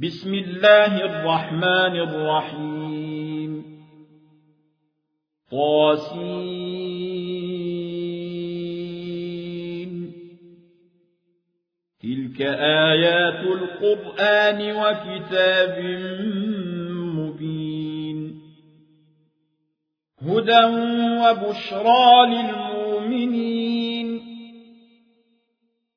بسم الله الرحمن الرحيم. طاسين. تلك آيات القرآن وكتاب مبين. هدى وبشرى للمؤمنين.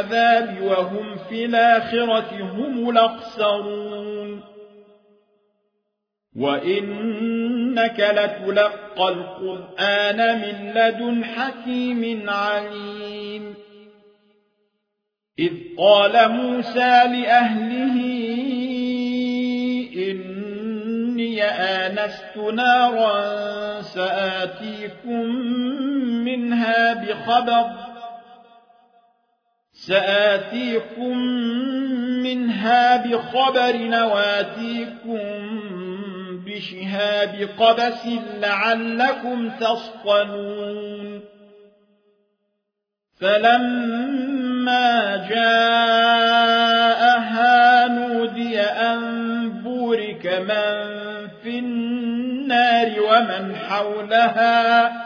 العذاب وهم في الآخرة هم الأخسرون وإنك لتلقى القرآن من لدن حكيم عليم. إذ قال موسى لأهله إني آنست نارا سآتيكم منها بخبر. سآتيكم منها بخبر نواتيكم بشهاب قبس لعلكم تصطلون فلما جاءها نودي أن بورك من في النار ومن حولها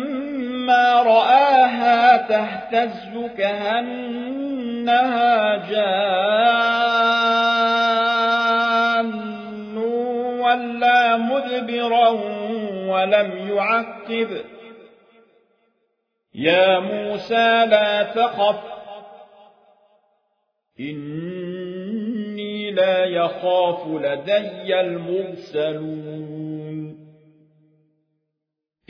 رآها تهتز كأنها جان ولا مدبرا ولم يعقب يا موسى لا تخف إني لا يخاف لدي المرسلون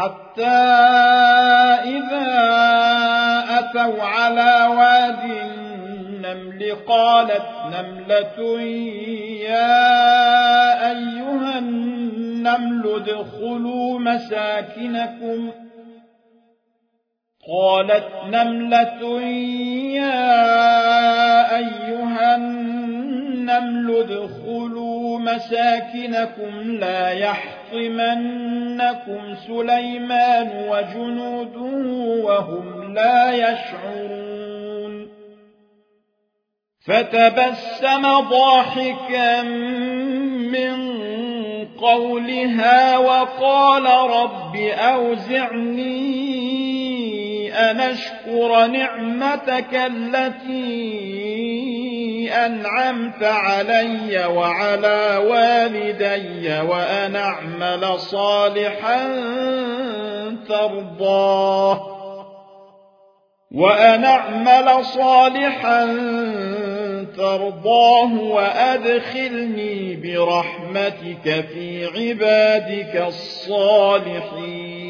حتى إذا أتوا على واد النمل قالت نملة يا أيها النمل ادخلوا مساكنكم. قالت نملة يا أيها النمل ادخلوا مساكنكم لا يحطمنكم سليمان وجنوده وهم لا يشعرون. فتبسم ضاحكا من قولها وقال رب أوزعني أن أشكر نعمتك التي أنعمت علي وعلى والدي وأن أعمل صالحا ترضاه. وأن أعمل صالحا ترضاه وأدخلني برحمتك في عبادك الصالحين.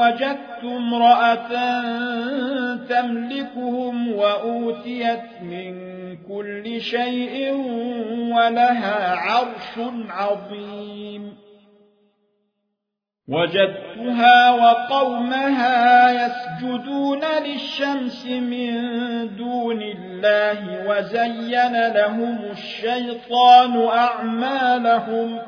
وجدت امرأة تملكهم وأوتيت من كل شيء ولها عرش عظيم. وجدتها وقومها يسجدون للشمس من دون الله وزين لهم الشيطان أعمالهم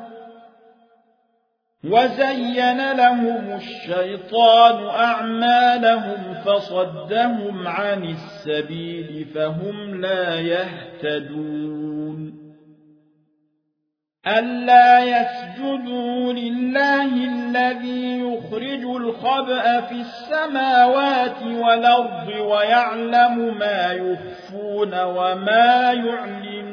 وزين لهم الشيطان أعمالهم فصدهم عن السبيل فهم لا يهتدون. ألا يسجدوا لله الذي يخرج الخبأ في السماوات والأرض ويعلم ما يخفون وما يعلنون.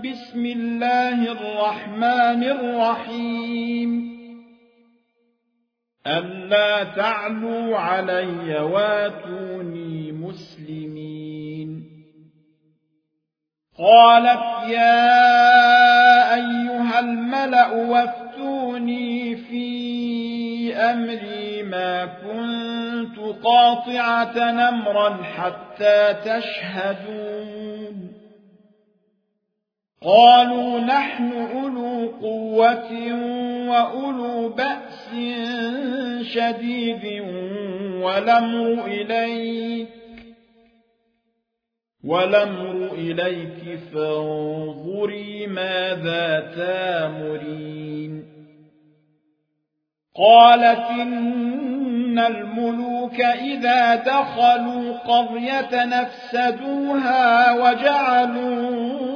بسم الله الرحمن الرحيم. ألا تعلوا علي واتوني مسلمين. قالت يا أيها الملأ وافتوني في أمري ما كنت قاطعة نمرا حتى تشهدون. قالوا نحن أولو قوة وأولو بأس شديد والأمر إليك والأمر إليك فانظري ماذا تامرين. قالت إن الملوك إذا دخلوا قرية نفسدوها وجعلوا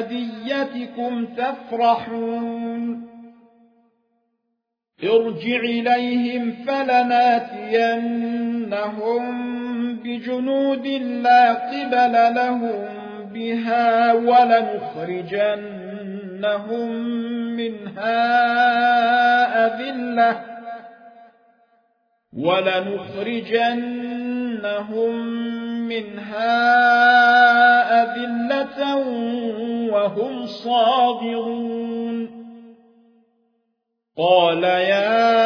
بهديتكم تفرحون. ارجع إليهم فلناتينهم بجنود لا قبل لهم بها ولنخرجنهم منها أذلة ولنخرجنهم منها أذلة وهم صاغرون قال يا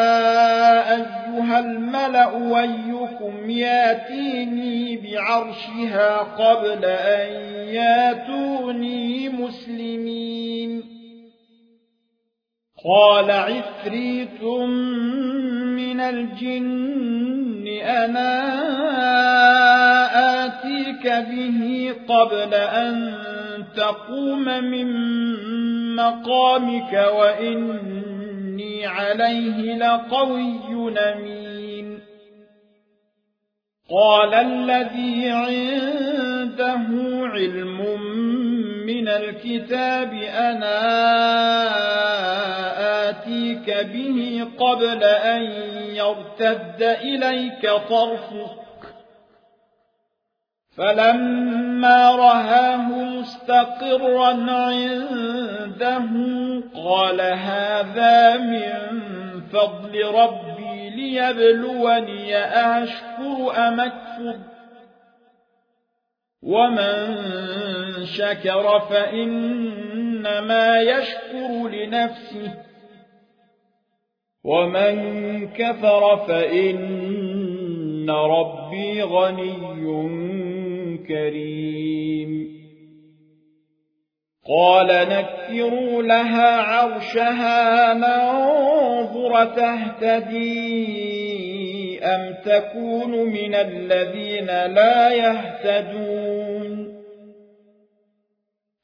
أيها الملأ ويكم ياتيني بعرشها قبل أن ياتوني مسلمين قال عفريت من الجن أنا آتيك به قبل أن تقوم من مقامك وإني عليه لقوي نمين قال الذي عنده علم من الكتاب أنا آتيك به قبل أن يرتد إليك طرفك. فلما رهاه مستقرا عنده قال هذا من فضل ربي ليبلوني أشكر أم أكفر؟ ومن شكر فإنما يشكر لنفسه. ومن كفر فإن ربي غني كريم. قال نكروا لها عرشها ننظر تهتدي أم تكون من الذين لا يهتدون.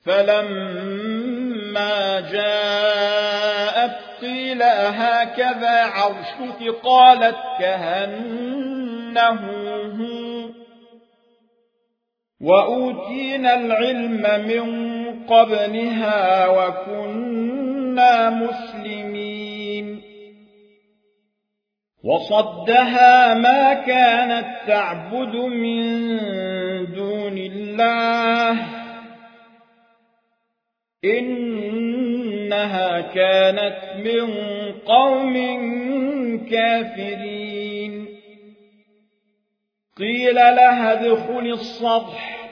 فلما جاءت قيل هكذا عرشك قالت كهنه هو وأوتينا العلم من قبلها وكنا مسلمين وصدها ما كانت تعبد من دون الله إنها كانت من قوم كافرين. قيل لها ادخل الصبح.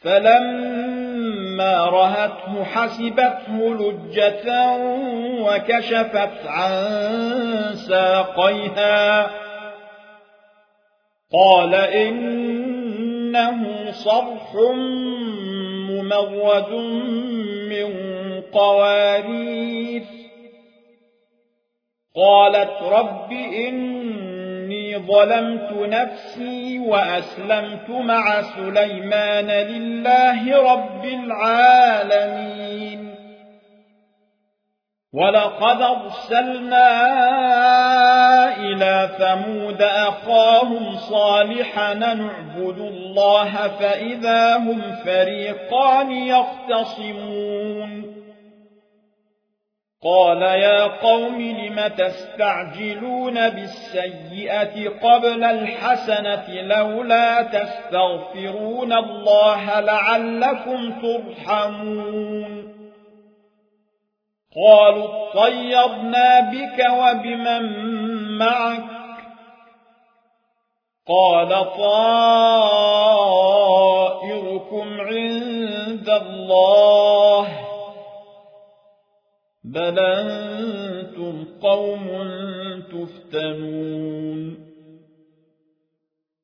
فلما رهته حسبته لجة وكشفت عن ساقيها. قال إنه صرح ممرد من قوارير قالت رب إني ظلمت نفسي وأسلمت مع سليمان لله رب العالمين ولقد أرسلنا إلى ثمود أخاهم صالحا نعبد الله فإذا هم فريقان يختصمون قال يا قوم لم تستعجلون بالسيئة قبل الحسنة لولا تستغفرون الله لعلكم ترحمون قالوا طيرنا بك وبمن معك. قال طائركم عند الله. بل أنتم قوم تفتنون.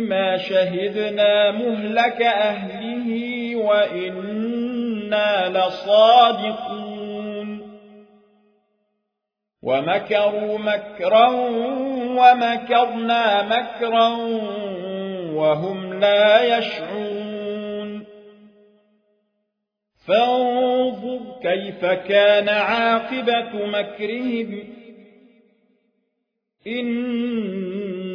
ما شهدنا مهلك أهله وإنا لصادقون. ومكروا مكرا ومكرنا مكرا وهم لا يشعرون. فانظر كيف كان عاقبة مكرهم.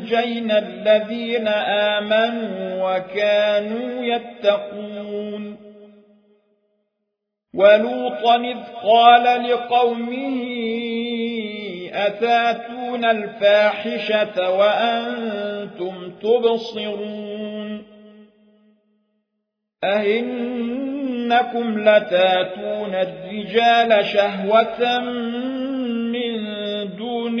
وأنجينا الذين آمنوا وكانوا يتقون. ولوطا إذ قال لقومه أتاتون الفاحشة وأنتم تبصرون؟ أئنكم لتاتون الرجال شهوة من دون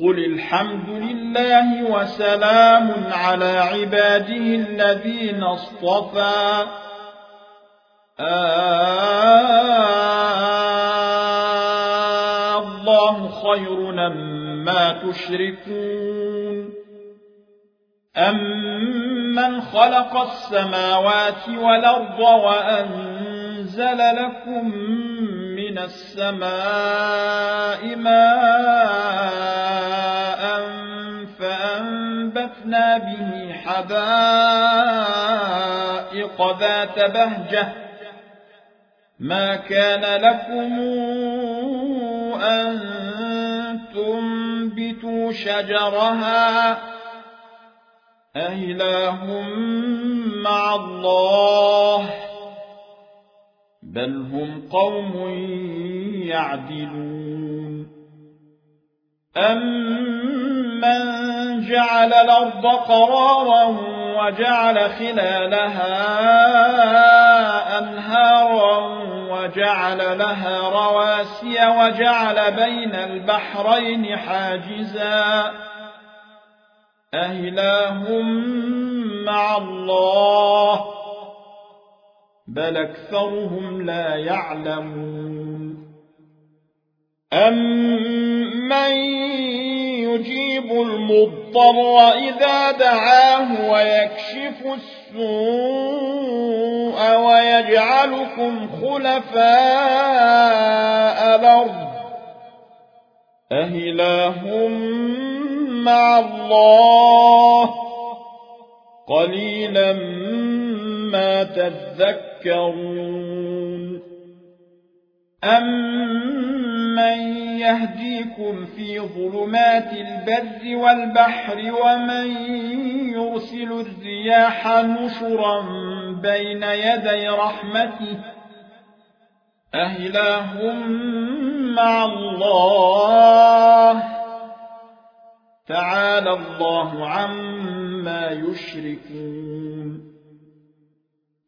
قل الحمد لله وسلام على عباده الذين اصطفى. الله خير مما تشركون. أمن خلق السماوات والأرض وأنزل لكم من السماء ماء فأنبتنا به حدائق ذات بهجة. ما كان لكم أن تنبتوا شجرها أإله مع الله. بل هم قوم يعدلون أمن جعل الأرض قرارا وجعل خلالها أنهارا وجعل لها رواسي وجعل بين البحرين حاجزا أهله مع الله بل أكثرهم لا يعلمون. أمن يجيب المضطر إذا دعاه ويكشف السوء ويجعلكم خلفاء الأرض أهله مع الله قليلا ما تذكرون أمن يهديكم في ظلمات البر والبحر ومن يرسل الرياح نشرا بين يدي رحمته؟ أهله مع الله. تعالى الله عما يشركون.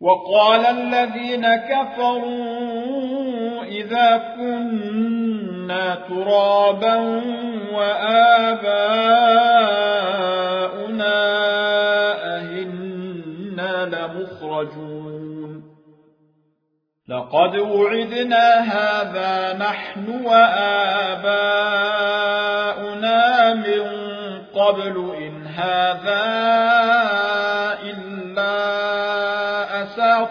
وقال الذين كفروا إذا كنا ترابا وآباؤنا أهنا لمخرجون. لقد وعدنا هذا نحن وآباؤنا من قبل إن هذا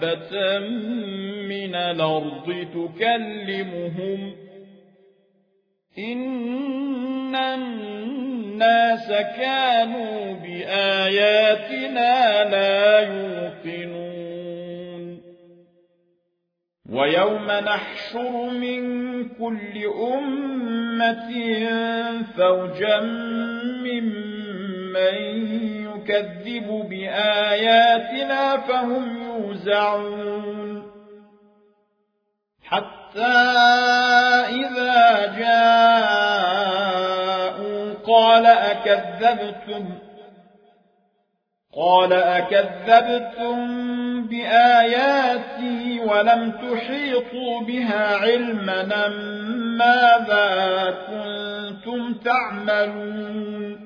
دابة من الأرض تكلمهم إن الناس كانوا بآياتنا لا يوقنون ويوم نحشر من كل أمة فوجا ممن يكذب بآياتنا فهم يوزعون. حتى إذا جاءوا قال أكذبتم قال أكذبتم بآياتي ولم تحيطوا بها علما ماذا كنتم تعملون؟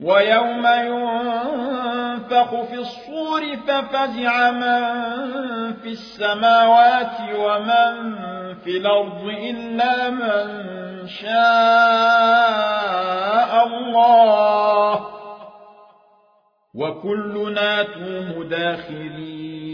ويوم ينفق في الصور ففزع من في السماوات ومن في الأرض إلا من شاء الله. وكلنا توه داخلين.